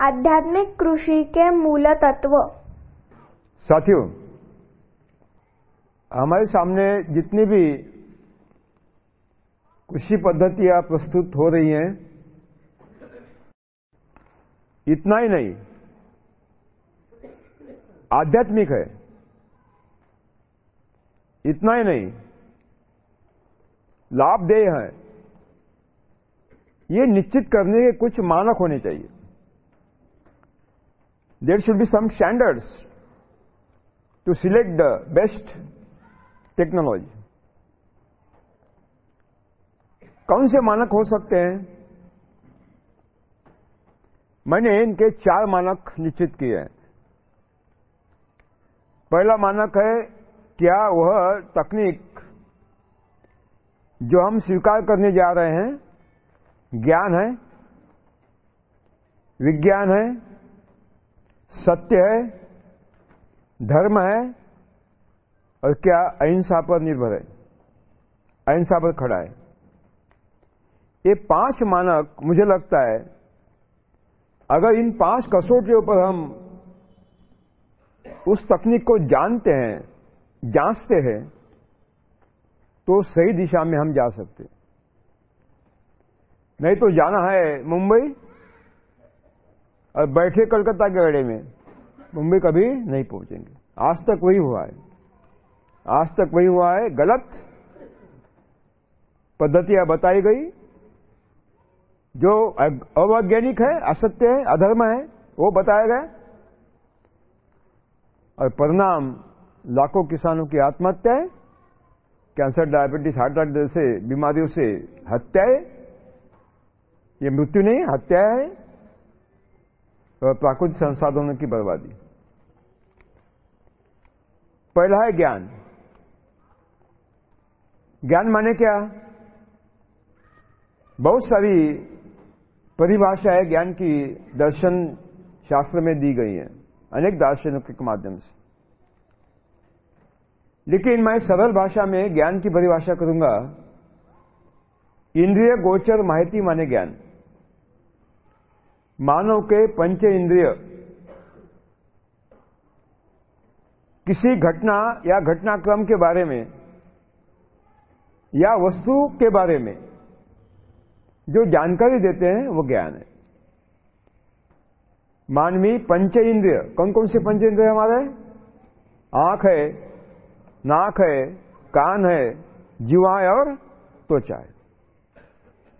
आध्यात्मिक कृषि के मूल तत्व साथियों, हमारे सामने जितनी भी कृषि पद्धतियाँ प्रस्तुत हो रही हैं, इतना ही नहीं, आध्यात्मिक है। इतना ही नहीं, लाभदेय है। ये निश्चित करने के कुछ मानक होने चाहिए। There should be some standards to select the best technology कौन से मानक हो सकते हैं? मैंने इनके चार मानक निश्चित किए हैं। पहला मानक है, क्या वह तकनीक जो हम स्वीकार करने जा रहे हैं, ज्ञान है, विज्ञान है सत्य है, धर्म है, और क्या अहिंसा पर निर्भर है? अहिंसा पर खड़ा है। ये पाँच मानक मुझे लगता है, अगर इन पाँच कसौटियों पर हम उस तकनीक को जानते हैं, जांचते हैं तो सही दिशा में हम जा सकते नहीं तो जाना है मुंबई और बैठे कलकत्ता के गड़े में, मुंबई कभी नहीं पहुँचेंगे। आज तक वही हुआ है। आज तक वही हुआ है, गलत पद्धतियाँ बताई गई। जो अवैज्ञानिक है, असत्य है, अधर्म है, वो बताया गया और परिणाम लाखों किसानों की आत्महत्या है। कैंसर, डायबिटीज़, हार्ट अटैक जैसे बीमारियों से हत्याएँ ये मृत्यु नहीं, हत्या है। प्राकृतिक संसाधनों की बर्बादी। पहला है ज्ञान। ज्ञान माने क्या? बहुत सारी परिभाषाएँ ज्ञान की दर्शन शास्त्र में दी गई हैं, अनेक दार्शनिकों के माध्यम से। लेकिन मैं सरल भाषा में ज्ञान की परिभाषा करूँगा। इंद्रिय, गोचर, माहिती माने ज्ञान। मानव के पंच इंद्रिय। किसी घटना या घटनाक्रम के बारे में, या वस्तु के बारे में, जो जानकारी देते हैं, वो ज्ञान है। मानवी पंच इंद्रिय। कौन कौन से पंच इंद्रिय हमारे? आँख है, नाक है, कान है जीवा और त्वचा है।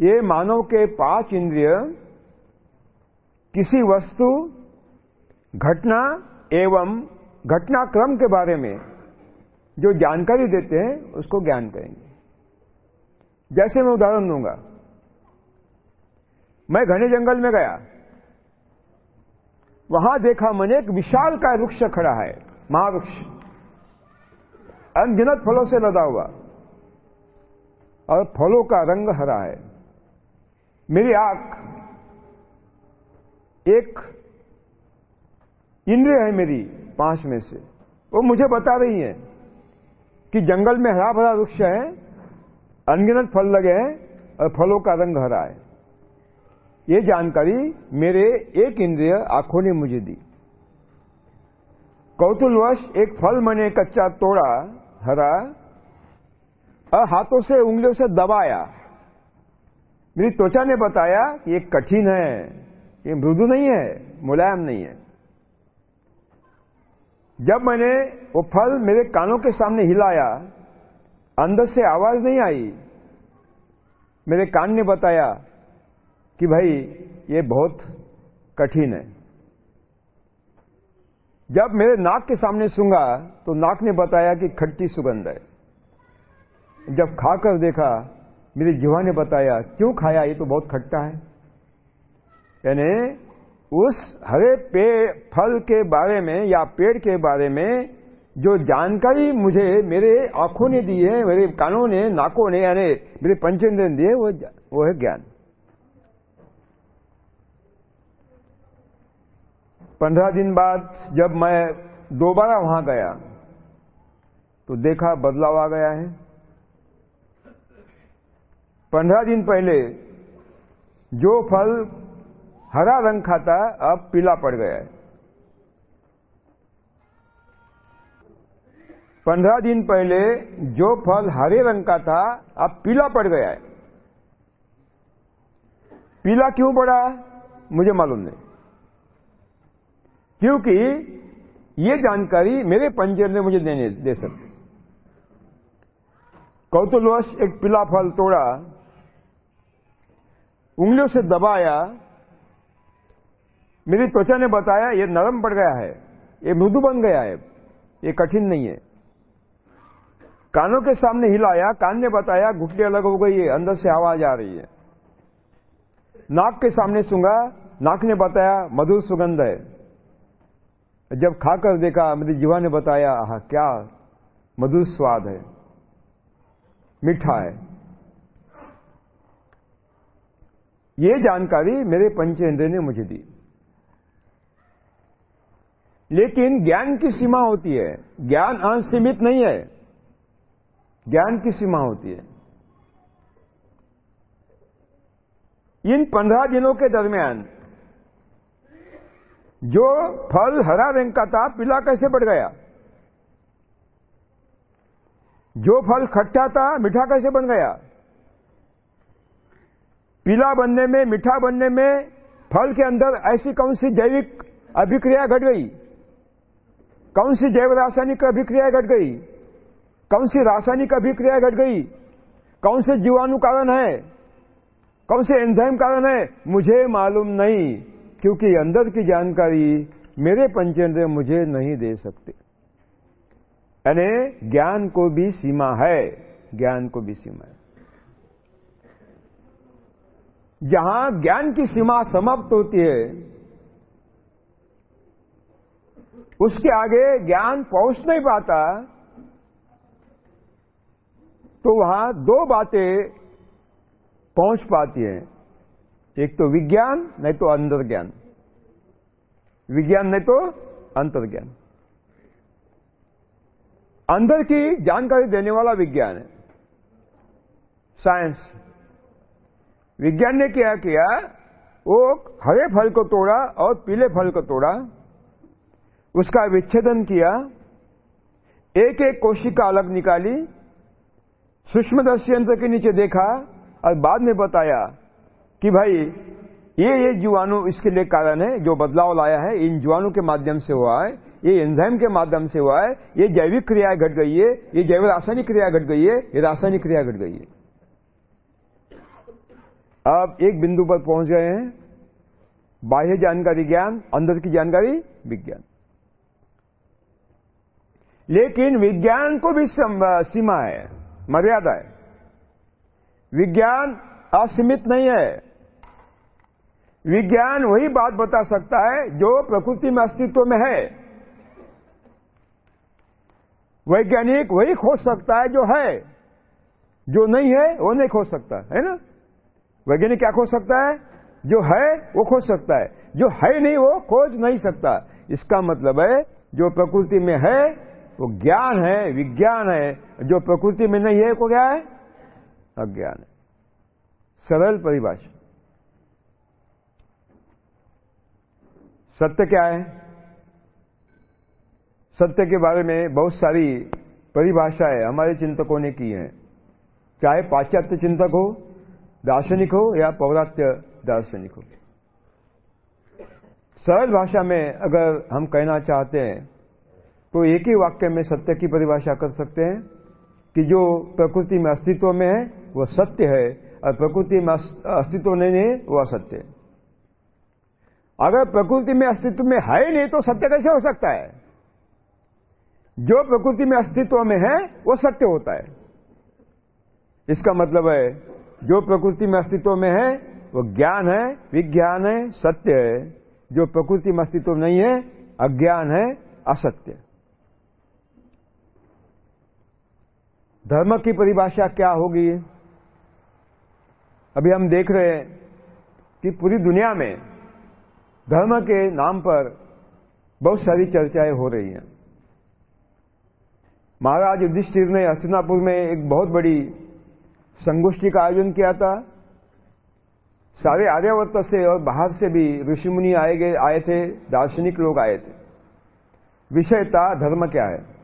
ये मानव के पाँच इंद्रिय किसी वस्तु, घटना एवं घटनाक्रम के बारे में जो जानकारी देते हैं, उसको ज्ञान कहेंगे जैसे मैं उदाहरण दूँगा। मैं घने जंगल में गया। वहाँ देखा मैंने एक विशाल का वृक्ष खड़ा है, महावृक्ष। अनगिनत फलों से लदा हुआ। और फलों का रंग हरा है। मेरी आँख एक इंद्रिय है मेरी पाँच में से। वो मुझे बता रही है कि जंगल में हरा भरा वृक्ष है, अनगिनत फल लगे हैं और फलों का रंग हरा है। ये जानकारी मेरे एक इंद्रिय आँखों ने मुझे दी। कौतुलवश एक फल मैंने कच्चा तोड़ा, हरा, और हाथों से, उंगलियों से दबाया। मेरी त्वचा ने बताया कि ये कठिन है। ये मृदु नहीं है, मुलायम नहीं है। जब मैंने वो फल मेरे कानों के सामने हिलाया, अंदर से आवाज़ नहीं आई, मेरे कान ने बताया कि भाई, ये बहुत कठिन है। जब मेरे नाक के सामने सूँगा तो नाक ने बताया कि खट्टी सुगंध है। जब खाकर देखा, मेरी जीवा ने बताया, क्यों खाया? ये तो बहुत खट्टा है। यानी उस हरे पे, फल के बारे में या पेड़ के बारे में जो जानकारी मुझे, मेरे आँखों ने दी है, मेरे कानों ने, नाकों ने, यानी मेरे पंचेंद्र ने दिए वो वो है ज्ञान। पंद्रह दिन बाद जब मैं दोबारा वहाँ गया तो देखा बदलाव आ गया है। पंद्रह दिन पहले जो फल हरा रंग खाता अब पीला पड़ गया है। पंद्रह दिन पहले जो फल हरे रंग का था, अब पीला पड़ गया है। पीला क्यों पड़ा? मुझे मालूम नहीं। क्योंकि ये जानकारी मेरे पंचर ने मुझे देने, दे सकते। कौतुलवश एक पीला फल तोड़ा, उंगलियों से दबाया मेरी त्वचा ने बताया ये नरम पड़ गया है, ये मृदु बन गया है, ये कठिन नहीं है। कानों के सामने हिलाया, कान ने बताया घुटली अलग हो गई है, अंदर से आवाज़ आ रही है। नाक के सामने सूँगा नाक ने बताया, मधुर सुगंध है। जब खाकर देखा, मेरी जीवा ने बताया हा क्या मधुर स्वाद है, मीठा है। ये जानकारी मेरे पंचेंद्र ने मुझे दी। लेकिन ज्ञान की सीमा होती है। ज्ञान असीमित नहीं है। ज्ञान की सीमा होती है। इन पंद्रह दिनों के दरमियान जो फल हरा रंग का था, पीला कैसे बढ़ गया? जो फल खट्टा था, मीठा कैसे बन गया? पीला बनने में, मीठा बनने में फल के अंदर ऐसी कौन सी जैविक अभिक्रिया घट गई? कौन सी जैव रासायनिक अभिक्रिया घट गई? कौन सी रासायनिक अभिक्रिया घट गई? कौन से जीवाणु कारण है? कौन से एंजाइम कारण है? मुझे मालूम नहीं, क्योंकि अंदर की जानकारी मेरे पंचेंद्र मुझे नहीं दे सकते। यानी ज्ञान को भी सीमा है, ज्ञान को भी सीमा है। जहाँ ज्ञान की सीमा समाप्त होती है उसके आगे ज्ञान पहुँच नहीं पाता तो वहाँ दो बातें पहुँच पाती हैं। एक तो विज्ञान, नहीं तो अंतर ज्ञान विज्ञान नहीं तो अंतर ज्ञान अंदर की जानकारी देने वाला विज्ञान है। साइंस। विज्ञान ने क्या किया? वो हरे फल को तोड़ा और पीले फल को तोड़ा। उसका विच्छेदन किया एक एक कोशिका अलग निकाली सूक्ष्मदर्शी यंत्र के नीचे देखा और बाद में बताया कि भाई, ये ये जीवाणु इसके लिए कारण है, जो बदलाव लाया है, इन जीवाणु के माध्यम से हुआ है, ये एंजाइम के माध्यम से हुआ है, ये जैविक क्रिया घट गई है, ये जैव रासायनिक क्रिया घट गई है, ये रासायनिक क्रिया घट गई है। अब एक बिंदु पर पहुँच गए हैं, बाह्य जानकारी ज्ञान, अंदर की जानकारी, विज्ञान। लेकिन विज्ञान को भी सीमा है, मर्यादा है। विज्ञान असीमित नहीं है। विज्ञान वही बात बता सकता है जो प्रकृति में अस्तित्व में है। वैज्ञानिक वही खोज सकता है जो है। जो नहीं है, वो नहीं खोज सकता, है ना? वैज्ञानिक क्या खोज सकता है? जो है, वो खोज सकता है। जो है नहीं, वो खोज नहीं सकता। इसका मतलब है, जो प्रकृति में है वो ज्ञान है, विज्ञान है, जो प्रकृति में नहीं है, को क्या है? अज्ञान है। सरल परिभाषा। सत्य क्या है? सत्य के बारे में बहुत सारी परिभाषाएँ हमारे चिंतकों ने की हैं। चाहे पाश्चात्य चिंतक हो, दार्शनिक हो, या पौरात्य दार्शनिक हो। सरल भाषा में अगर हम कहना चाहते हैं तो एक ही वाक्य में सत्य की परिभाषा कर सकते हैं कि जो प्रकृति में अस्तित्व में है वह सत्य है, और प्रकृति में अस्तित्व नहीं है वह असत्य है। अगर प्रकृति में अस्तित्व में है ही नहीं तो सत्य कैसे हो सकता है? जो प्रकृति में अस्तित्व में है, वो सत्य होता है। इसका मतलब है, जो प्रकृति में अस्तित्व में है, वो ज्ञान है, विज्ञान है, सत्य है। जो प्रकृति में अस्तित्व नहीं है, अज्ञान है, असत्य धर्म की परिभाषा क्या होगी? अभी हम देख रहे हैं कि पूरी दुनिया में धर्म के नाम पर बहुत सारी चर्चाएँ हो रही हैं। महाराज युधिष्ठिर ने हस्तिनापुर में एक बहुत बड़ी संगोष्ठी का आयोजन किया था। सारे आर्यावर्त से और बाहर से भी ऋषि मुनि आए गए, आए थे, दार्शनिक लोग आए थे। विषय था धर्म क्या है?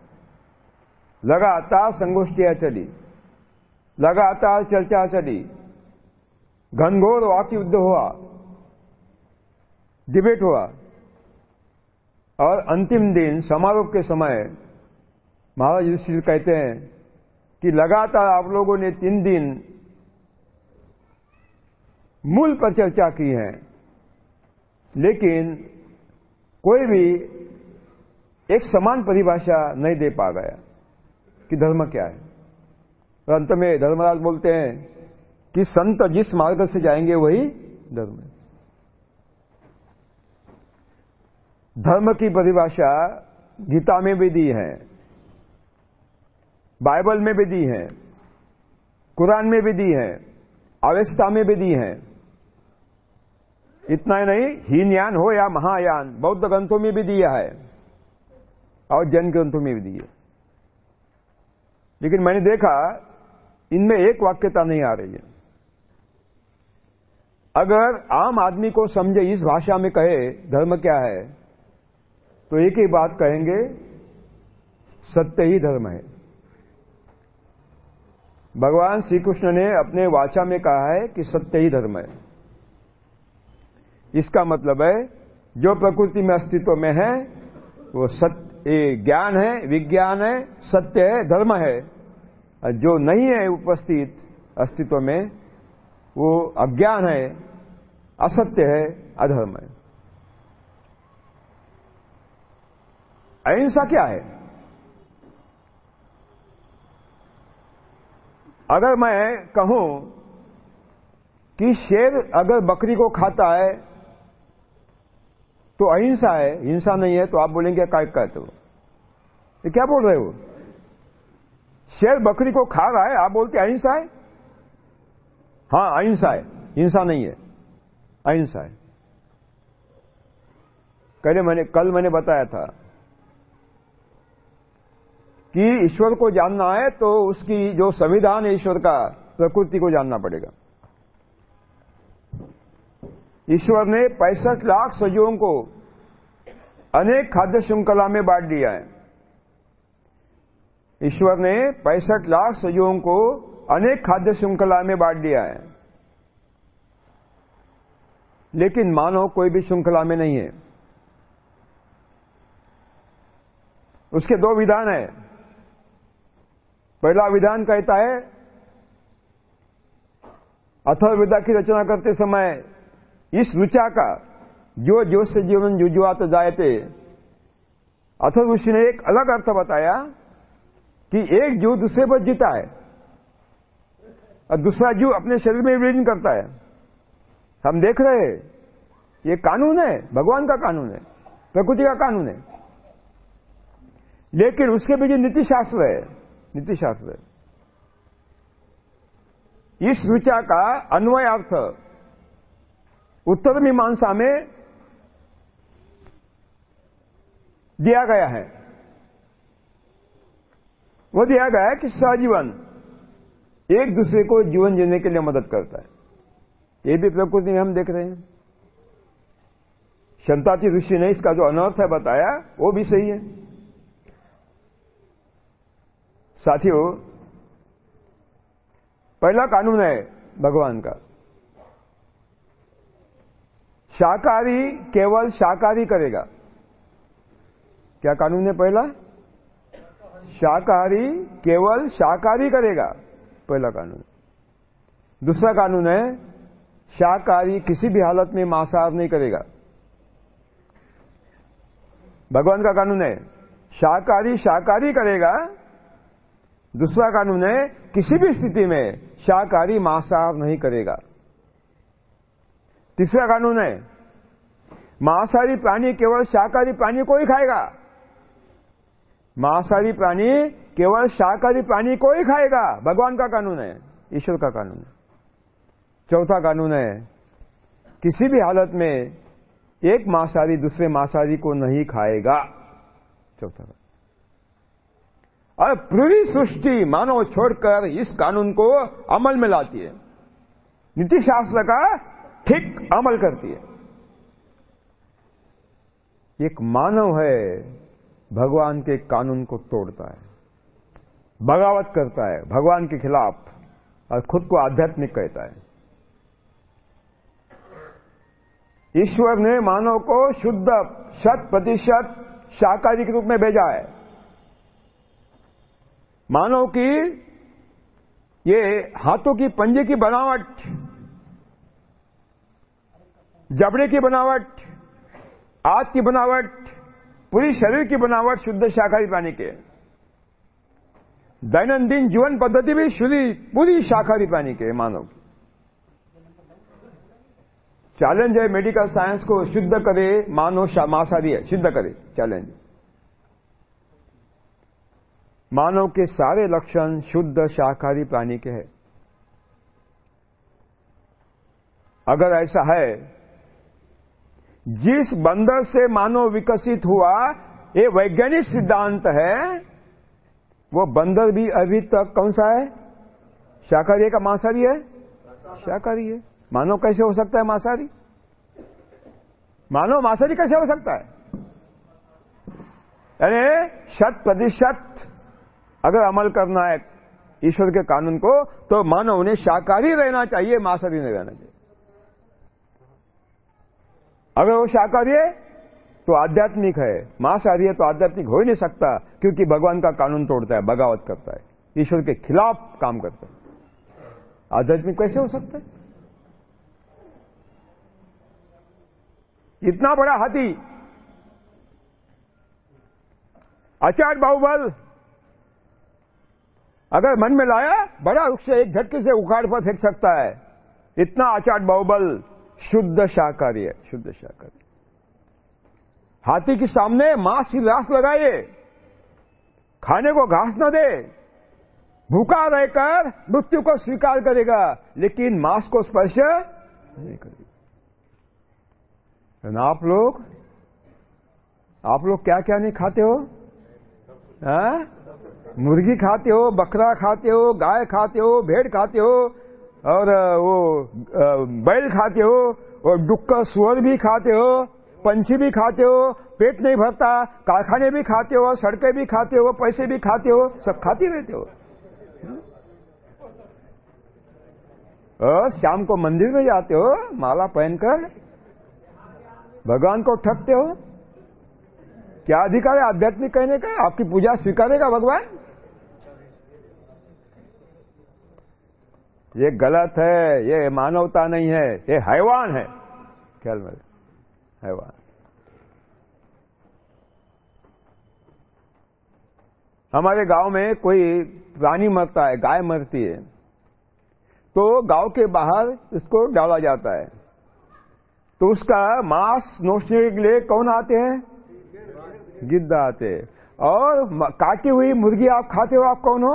लगातार संगोष्ठियाँ चली, लगातार चर्चा चली, घनघोर वाक युद्ध हुआ डिबेट हुआ। और अंतिम दिन समारोह के समय महाराज युधिष्ठिर कहते हैं कि लगातार आप लोगों ने तीन दिन मूल पर चर्चा की है, लेकिन कोई भी एक समान परिभाषा नहीं दे पा गया कि धर्म क्या है? और अंत में धर्मराज बोलते हैं कि संत जिस मार्ग से जाएँगे वही धर्म है। धर्म की परिभाषा गीता में भी दी है, बाइबल में भी दी है, कुरान में भी दी है, अवेस्ता में भी दी है। इतना ही नहीं, हीनयान हो या महायान, बौद्ध ग्रंथों में भी दिया है और जैन ग्रंथों में भी दी है। लेकिन मैंने देखा, इनमें एक वाक्यता नहीं आ रही है। अगर आम आदमी को समझे, इस भाषा में कहे, धर्म क्या है तो एक ही बात कहेंगे, सत्य ही धर्म है। भगवान श्री कृष्ण ने अपने वाचा में कहा है कि सत्य ही धर्म है। इसका मतलब है, जो प्रकृति में अस्तित्व में है, वो सत्य ज्ञान है, विज्ञान है, सत्य है, धर्म है। जो नहीं है उपस्थित अस्तित्व में, वो अज्ञान है, असत्य है, अधर्म है। अहिंसा क्या है? अगर मैं कहूँ कि शेर अगर बकरी को खाता है तो अहिंसा है, हिंसा नहीं है तो आप बोलेंगे, क्या कहते हो? ये क्या बोल रहे हो? शेर बकरी को खा रहा है, आप बोलते अहिंसा है? हाँ अहिंसा है। हिंसा नहीं है। अहिंसा है। कल मैंने कल मैंने बताया था कि ईश्वर को जानना है तो उसकी जो संविधान है ईश्वर का, प्रकृति को जानना पड़ेगा। ईश्वर ने पैंसठ लाख सजीवों को अनेक खाद्य श्रृंखला में बांट दिया है। ईश्वर ने पैंसठ लाख सजीवों को अनेक खाद्य श्रृंखला में बांट दिया है। लेकिन मानव कोई भी श्रृंखला में नहीं है। उसके दो विधान है। पहला विधान कहता है, अथर्ववेदा की रचना करते समय इस ऋचा का जो जो से जीवन जुजुआत जायते, अथर्व ऋषि ने एक अलग अर्थ बताया। कि एक जीव दूसरे पर जीता है और दूसरा जीव अपने शरीर में विलीन करता है। हम देख रहे हैं, ये कानून है, भगवान का कानून है, प्रकृति का कानून है। लेकिन उसके पीछे नीति शास्त्र है नीति शास्त्र है। इस ऋचा का अन्वय अर्थ उत्तर मीमांसा में दिया गया है। वो दिया गया है कि सहजीवन एक दूसरे को जीवन जीने के लिए मदद करता है। ये भी प्रकृति में हम देख रहे हैं। क्षमता की ऋषि ने इसका जो अनर्थ है बताया, वो भी सही है। साथियों, पहला कानून है भगवान का। शाकाहारी केवल शाकाहारी करेगा। क्या कानून है पहला? शाकाहारी केवल शाकाहारी करेगा, पहला कानून। दूसरा कानून है, शाकाहारी किसी भी हालत में मांसाहार नहीं करेगा। भगवान का कानून है, शाकाहारी शाकाहारी करेगा। दूसरा कानून है, किसी भी स्थिति में शाकाहारी मांसाहार नहीं करेगा। तीसरा कानून है, मांसाहारी प्राणी केवल शाकाहारी प्राणी को ही खाएगा। मांसाहारी प्राणी केवल शाकाहारी प्राणी को ही खाएगा। भगवान का कानून है, ईश्वर का कानून है। चौथा कानून है, किसी भी हालत में एक मांसाहारी दूसरे मांसाहारी को नहीं खाएगा। चौथा कानून। और पूरी सृष्टि मानव छोड़कर इस कानून को अमल में लाती है। नीति शास्त्र का ठीक अमल करती है। एक मानव है भगवान के कानून को तोड़ता है, बगावत करता है भगवान के खिलाफ और खुद को आध्यात्मिक कहता है। ईश्वर ने मानव को शुद्ध, शत प्रतिशत शाकाहारी के रूप में भेजा है। मानव की ये हाथों की पंजे की बनावट, जबड़े की बनावट, आग की बनावट पूरी शरीर की बनावट शुद्ध शाकाहारी प्राणी के। दैनंदिन जीवन पद्धति भी शुद्ध, पूरी शाकाहारी प्राणी के, मानव। की चैलेंज है मेडिकल साइंस को शुद्ध करे, मानव मांसाहारी है सिद्ध करे चैलेंज मानव के सारे लक्षण शुद्ध शाकाहारी प्राणी के हैं। अगर ऐसा है जिस बंदर से मानव विकसित हुआ, ये वैज्ञानिक सिद्धांत है, वो बंदर भी अभी तक कौन सा है? शाकाहारी का मांसाहारी है? शाकाहारी है। मानव कैसे हो सकता है मांसाहारी? मानव मांसाहारी कैसे हो सकता है? यानी शत प्रतिशत अगर अमल करना है ईश्वर के कानून को तो मानव उन्हें शाकाहारी रहना चाहिए, मांसाहारी नहीं रहना चाहिए। अगर वो शाकाहारी है तो आध्यात्मिक है। मांसाहारी है तो आध्यात्मिक हो ही नहीं सकता, क्योंकि भगवान का कानून तोड़ता है, बगावत करता है। ईश्वर के खिलाफ काम करता है। आध्यात्मिक कैसे हो सकता है? इतना बड़ा हाथी आचार बाहुबल, अगर मन में लाया, बड़ा वृक्ष एक झटके से उखाड़ पर फेंक सकता है। इतना आचार बाहुबल शुद्ध शाकाहारी है, शुद्ध शाकाहारी। हाथी के सामने मांस की लाश लगाए, खाने को घास न दे, भूखा रहकर मृत्यु को स्वीकार करेगा, लेकिन मांस को स्पर्श नहीं करेगा। आप लोग आप लोग क्या क्या नहीं खाते हो? आ? मुर्गी खाते हो, बकरा खाते हो, गाय खाते हो, भेड़ खाते हो और वो बैल खाते हो, और डुक्का सुअर भी खाते हो, पंछी भी खाते हो, पेट नहीं भरता, कारखाने भी खाते हो, सड़कें भी खाते हो, पैसे भी खाते हो, सब खाते रहते हो। और शाम को मंदिर में जाते हो, माला पहनकर? भगवान को ठगते हो? क्या अधिकार है आध्यात्मिक कहने का? आपकी पूजा स्वीकारेगा भगवान? ये गलत है, ये मानवता नहीं है, ये हैवान है। ख्याल में हैवान। हमारे गाँव में कोई प्राणी मरता है, गाय मरती है तो गाँव के बाहर इसको डाला जाता है। तो उसका मांस नोचने के लिए कौन आते हैं? गिद्ध आते हैं। और काटी हुई मुर्गी आप खाते हो आप कौन हो?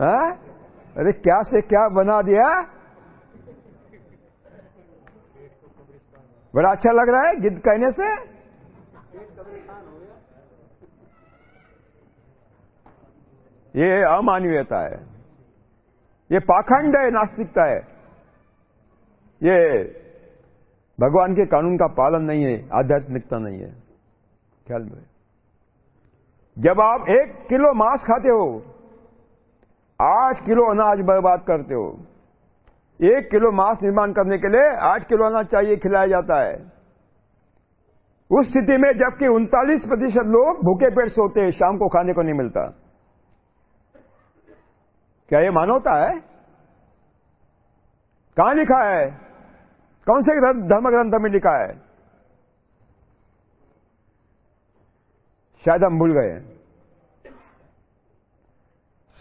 आ? अरे क्या से क्या बना दिया? बड़ा अच्छा लग रहा है गिद्ध कहने से। ये अमानवीयता है। ये पाखंड है, नास्तिकता है। ये भगवान के कानून का पालन नहीं है, आध्यात्मिकता नहीं है। ख्याल में। जब आप एक किलो मांस खाते हो आठ किलो अनाज बर्बाद करते हो। एक किलो मांस निर्माण करने के लिए आठ किलो अनाज चाहिए, खिलाया जाता है। उस स्थिति में जबकि उनतालीस प्रतिशत लोग भूखे पेट सोते हैं, शाम को खाने को नहीं मिलता। क्या ये मानवता है? कहाँ लिखा है? कौन से धर्म ग्रंथ में लिखा है? शायद हम भूल गए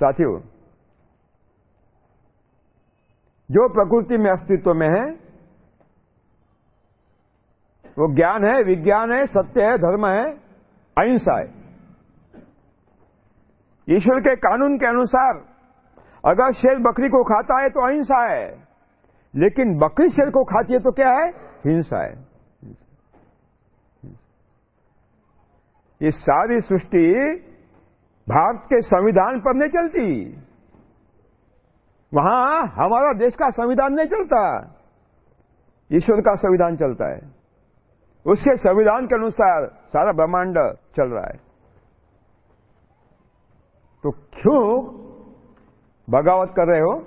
साथियों जो प्रकृति में अस्तित्व में है, वो ज्ञान है, विज्ञान है, सत्य है, धर्म है, अहिंसा है। ईश्वर के कानून के अनुसार, अगर शेर बकरी को खाता है तो अहिंसा है, लेकिन बकरी शेर को खाती है तो क्या है? हिंसा है। ये सारी सृष्टि भारत के संविधान पर नहीं चलती। वहाँ हमारा देश का संविधान नहीं चलता। ईश्वर का संविधान चलता है। उसके संविधान के अनुसार सारा ब्रह्मांड चल रहा है। तो क्यों बगावत कर रहे हो?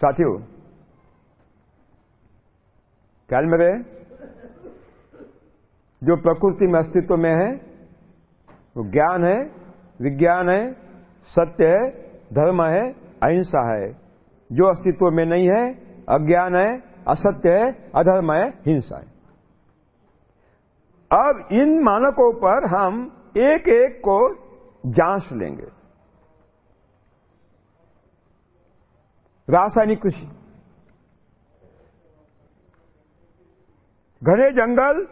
साथियों, ख्याल मेरे जो प्रकृति में अस्तित्व में है, वो ज्ञान है, विज्ञान है, सत्य है धर्म है, अहिंसा है। जो अस्तित्व में नहीं है, अज्ञान है, असत्य है, अधर्म है, हिंसा है। अब इन मानकों पर हम एक एक को जाँच लेंगे। रासायनिक कृषि। घने जंगल,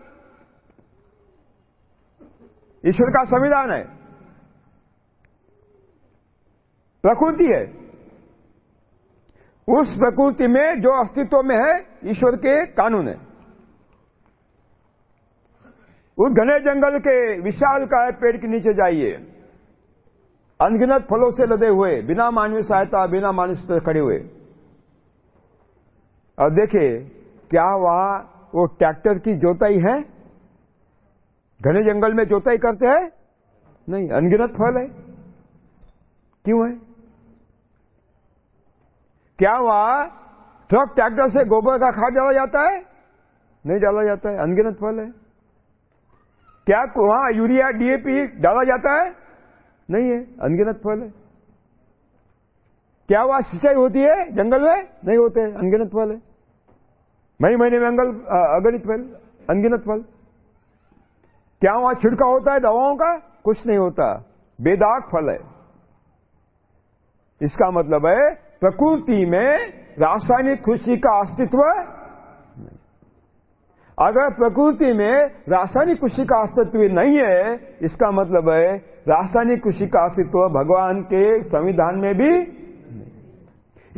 ईश्वर का संविधान है। प्रकृति है। उस प्रकृति में जो अस्तित्व में है, ईश्वर के कानून है। उस घने जंगल के विशाल काय पेड़ के नीचे जाइए। अनगिनत फलों से लदे हुए, बिना मानवीय सहायता, बिना मानवीय खड़े हुए। और देखिए, क्या वहाँ वो ट्रैक्टर की जोताई है? घने जंगल में जोताई करते हैं? नहीं, अनगिनत फल है। क्यों है? क्या वहाँ ट्रक ट्रैक्टर से गोबर का खाद डाला जाता है? नहीं डाला जाता है, अनगिनत फल है। क्या वहाँ यूरिया डीएपी डाला जाता है? नहीं है, अनगिनत फल है। क्या वहाँ सिंचाई होती है? जंगल में? नहीं होते अनगिनत फल है। मई महीने में अंगल अगणित फल, अनगिनत फल। क्या वहाँ छिड़का होता है दवाओं का? कुछ नहीं होता, बेदाग फल है। इसका मतलब है प्रकृति में रासायनिक खुशी का अस्तित्व अगर प्रकृति में रासायनिक खुशी का अस्तित्व नहीं है, इसका मतलब है रासायनिक खुशी का अस्तित्व भगवान के संविधान में भी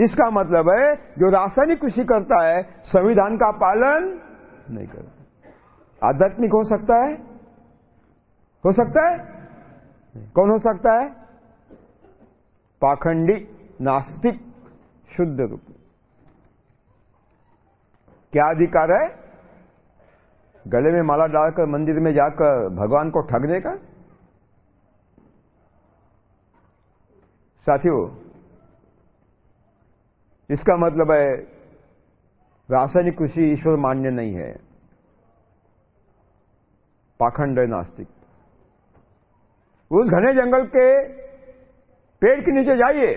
इसका मतलब है जो रासायनिक कृषि करता है, संविधान का पालन नहीं करता। आध्यात्मिक हो सकता है? हो सकता है? कौन हो सकता है? पाखंडी, नास्तिक शुद्ध रूप क्या अधिकार है? गले में माला डालकर, मंदिर में जाकर भगवान को ठगने का? साथियों, इसका मतलब है, रासायनिक कृषि ईश्वर मान्य नहीं है। पाखंड नास्तिक। उस घने जंगल के पेड़ के नीचे जाइए।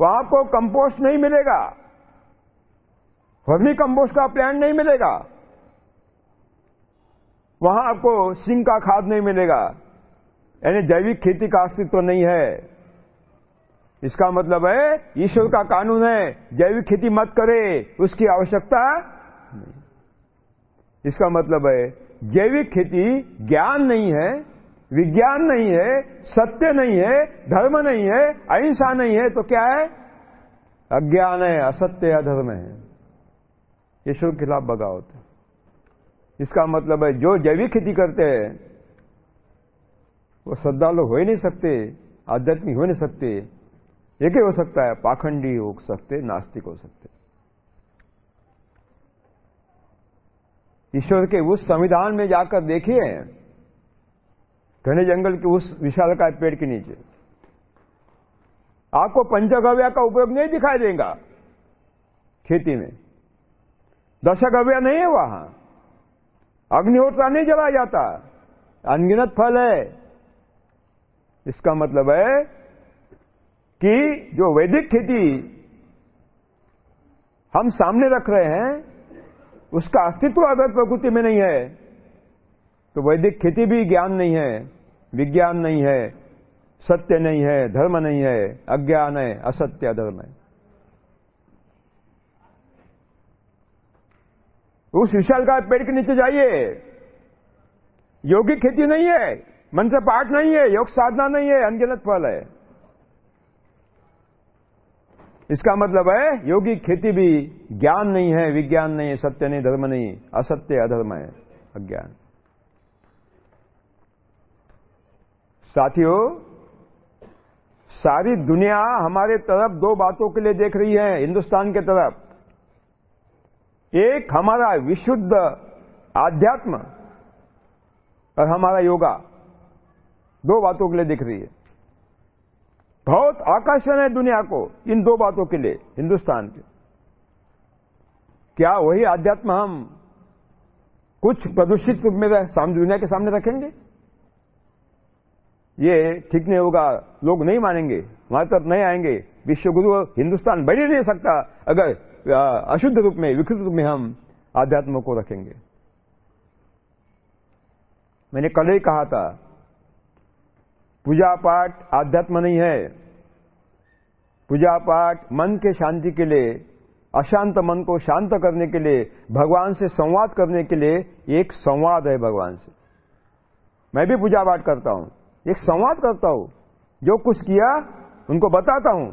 वहाँ आपको कंपोस्ट नहीं मिलेगा। वर्मी कंपोस्ट का प्लांट नहीं मिलेगा। वहाँ आपको सिंह का खाद नहीं मिलेगा। यानी जैविक खेती का अस्तित्व नहीं है। इसका मतलब है, ईश्वर का कानून है, जैविक खेती मत करे, उसकी आवश्यकता इसका मतलब है, जैविक खेती ज्ञान नहीं है विज्ञान नहीं है, सत्य नहीं है, धर्म नहीं है, अहिंसा नहीं है तो क्या है? अज्ञान है, असत्य अधर्म है। ईश्वर के खिलाफ बगावत है। इसका मतलब है, जो जैविक खेती करते हैं, वो श्रद्धालु हो ही नहीं सकते, आध्यात्मिक हो नहीं सकते। एक ही हो सकता है? पाखंडी हो सकते, नास्तिक हो सकते। ईश्वर के उस संविधान में जाकर देखिए घने जंगल के उस विशाल का पेड़ के नीचे। आपको पंचगव्या का उपयोग नहीं दिखाई देगा खेती में। दशगव्या नहीं है वहाँ। अग्निहोत्रा नहीं जलाया जाता। अनगिनत फल है। इसका मतलब है कि जो वैदिक खेती हम सामने रख रहे हैं, उसका अस्तित्व अगर प्रकृति में नहीं है तो वैदिक खेती भी ज्ञान नहीं है, विज्ञान नहीं है, सत्य नहीं है, धर्म नहीं है, अज्ञान है, असत्य धर्म है। उस विशाल का पेड़ के नीचे जाइए। योगिक खेती नहीं है मन से पाठ नहीं है, योग साधना नहीं है, अनगिनत फल है। इसका मतलब है योगी खेती भी ज्ञान नहीं है, विज्ञान नहीं है, सत्य नहीं, धर्म नहीं, असत्य अधर्म है, अज्ञान। साथियों, सारी दुनिया हमारे तरफ़ दो बातों के लिए देख रही है, हिंदुस्तान के तरफ़। एक हमारा विशुद्ध आध्यात्म और हमारा योगा, दो बातों के लिए दिख रही है। बहुत आकर्षण है दुनिया को इन दो बातों के लिए, हिंदुस्तान के। क्या वही आध्यात्म हम कुछ प्रदूषित रूप में दुनिया के सामने रखेंगे? ये ठीक नहीं होगा, लोग नहीं मानेंगे, वहाँ तक नहीं आएँगे। विश्वगुरु हिंदुस्तान बढ़ ही नहीं सकता, अगर अशुद्ध रूप में, विकृत रूप में हम आध्यात्म को रखेंगे। मैंने कल ही कहा था, पूजा पाठ आध्यात्म नहीं है। पूजा पाठ मन के शांति के लिए, अशांत मन को शांत करने के लिए, भगवान से संवाद करने के लिए एक संवाद है भगवान से। मैं भी पूजा पाठ करता हूँ। एक संवाद करता हूँ। जो कुछ किया, उनको बताता हूँ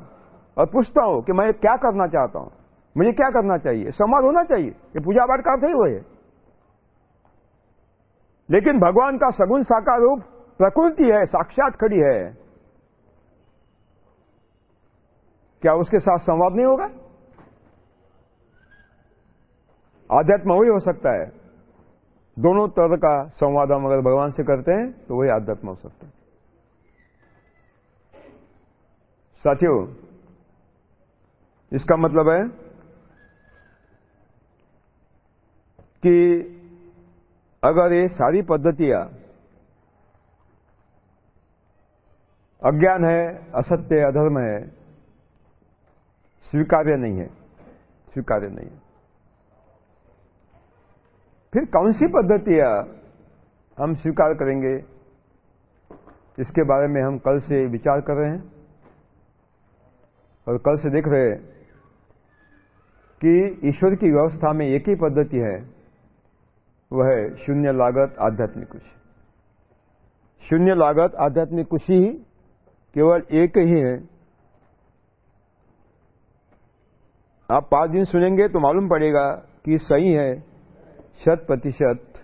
और पूछता हूँ कि मैं क्या करना चाहता हूँ। मुझे क्या करना चाहिए? संवाद होना चाहिए ये पूजा पाठ का अर्थ ही वो है लेकिन भगवान का सगुण साकार रूप प्रकृति है, साक्षात खड़ी है। क्या उसके साथ संवाद नहीं होगा? आध्यात्म वही हो सकता है। दोनों तरह का संवाद हम अगर भगवान से करते हैं तो वही आध्यात्म हो सकता है। साथियों, इसका मतलब है कि अगर ये सारी पद्धतियाँ अज्ञान है, असत्य अधर्म है, स्वीकार्य नहीं है, स्वीकार्य नहीं है। फिर कौन सी पद्धतियाँ हम स्वीकार करेंगे? इसके बारे में हम कल से विचार कर रहे हैं। और कल से देख रहे कि ईश्वर की व्यवस्था में एक ही पद्धति है, वह है शून्य लागत आध्यात्मिक कृषि शून्य लागत आध्यात्मिक कृषि केवल एक ही है। आप पाँच दिन सुनेंगे तो मालूम पड़ेगा कि सही है, शत प्रतिशत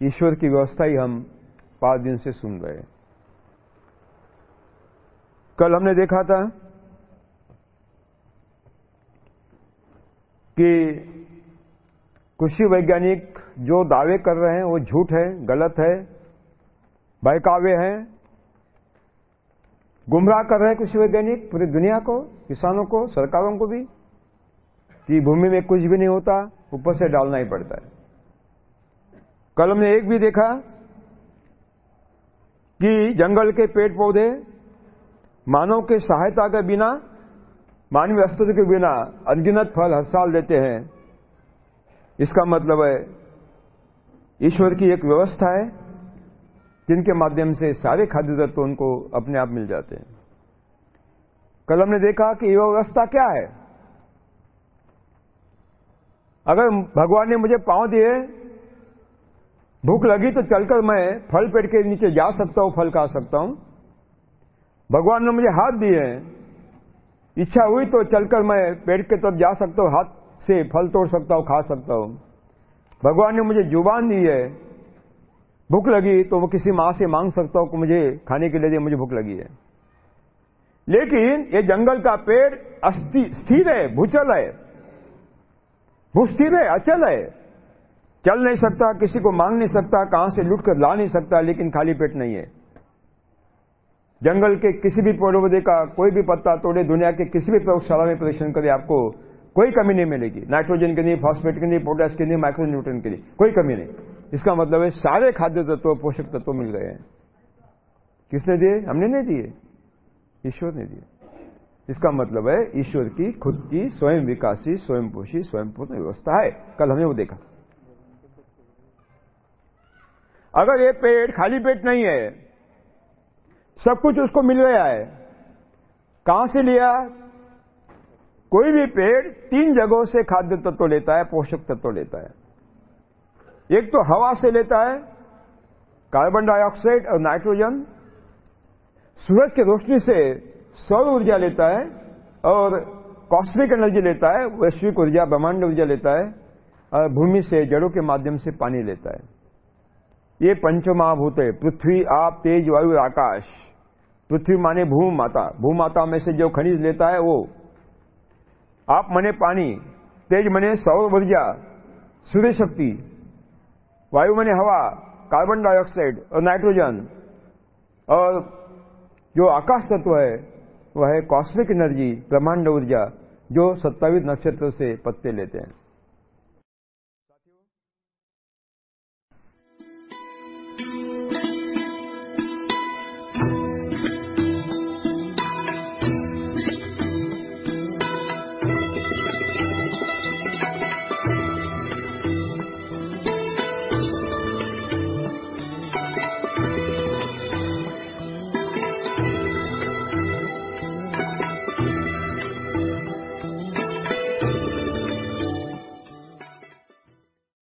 ईश्वर की व्यवस्था ही हम पाँच दिन से सुन रहे हैं। कल हमने देखा था कि कृषि वैज्ञानिक जो दावे कर रहे हैं, वो झूठ है, गलत है, बहकावे हैं। गुमराह कर रहे हैं कृषि वैज्ञानिक पूरी दुनिया को, किसानों को, सरकारों को भी, कि भूमि में कुछ भी नहीं होता, ऊपर से डालना ही पड़ता है। कल हमने एक भी देखा कि जंगल के पेड़ पौधे मानव के सहायता के बिना मानवीय अस्तित्व के बिना अनगिनत फल हर साल देते हैं। इसका मतलब है, ईश्वर की एक व्यवस्था है, जिनके माध्यम से सारे खाद्य तत्व उनको अपने आप मिल जाते हैं। कल हमने देखा कि यह व्यवस्था क्या है। अगर भगवान ने मुझे पाँव दिए, भूख लगी तो चलकर मैं फल पेड़ के नीचे जा सकता हूँ, फल खा सकता हूँ। भगवान ने मुझे हाथ दिए इच्छा हुई तो चलकर मैं पेड़ के तरफ़ जा सकता हूँ, हाथ से फल तोड़ सकता हूँ, खा सकता हूँ। भगवान ने मुझे ज़ुबान दी है। भूख लगी तो वो किसी माँ से मांग सकता हूँ कि मुझे खाने के लिए दे, मुझे भूख लगी है। लेकिन ये जंगल का पेड़ स्थिर है, भूचल है। भूस्थिर है, अचल है। चल नहीं सकता, किसी को मांग नहीं सकता, कहाँ से लुट कर ला नहीं सकता, लेकिन खाली पेट नहीं है। जंगल के किसी भी पौधे का कोई भी पत्ता तोड़े, दुनिया के किसी भी प्रयोगशाला में परीक्षण करे, आपको कोई कमी नहीं मिलेगी। नाइट्रोजन के लिए, फॉस्फेट के लिए पोटेस के लिए माइक्रोन्यूट्रन के लिए, कोई कमी नहीं। इसका मतलब है, सारे खाद्य तत्व, पोषक तत्व मिल गए हैं। किसने दिए? हमने नहीं दिए। ईश्वर ने दिए। इसका मतलब है, ईश्वर की, खुद की, स्वयं विकासी स्वयं पोषी स्वयं पूर्ण व्यवस्था है। कल हमने वो देखा। अगर ये पेट खाली पेट नहीं है सब कुछ उसको मिल गया है। कहाँ से लिया? कोई भी पेड़ तीन जगहों से खाद्य तत्व तो लेता है, पोषक तत्व तो लेता है। एक तो हवा से लेता है, कार्बन डाइऑक्साइड और नाइट्रोजन। सूरज की रोशनी से सौर ऊर्जा लेता है और कॉस्मिक एनर्जी लेता है, वैश्विक ऊर्जा, ब्रह्मांड ऊर्जा लेता है और भूमि से, जड़ों के माध्यम से पानी लेता है। ये पंचमहाभूत है पृथ्वी, आप, तेज, वायु, आकाश। पृथ्वी माने भू माता। भू माता में से जो खनिज लेता है वो। आप मने पानी, तेज मने सौर ऊर्जा, सूर्य शक्ति, वायु मने हवा कार्बन डाइऑक्साइड और नाइट्रोजन और जो आकाश तत्व है, वह है कॉस्मिक एनर्जी ब्रह्मांड ऊर्जा, जो सत्तावीस नक्षत्रों से पत्ते लेते हैं।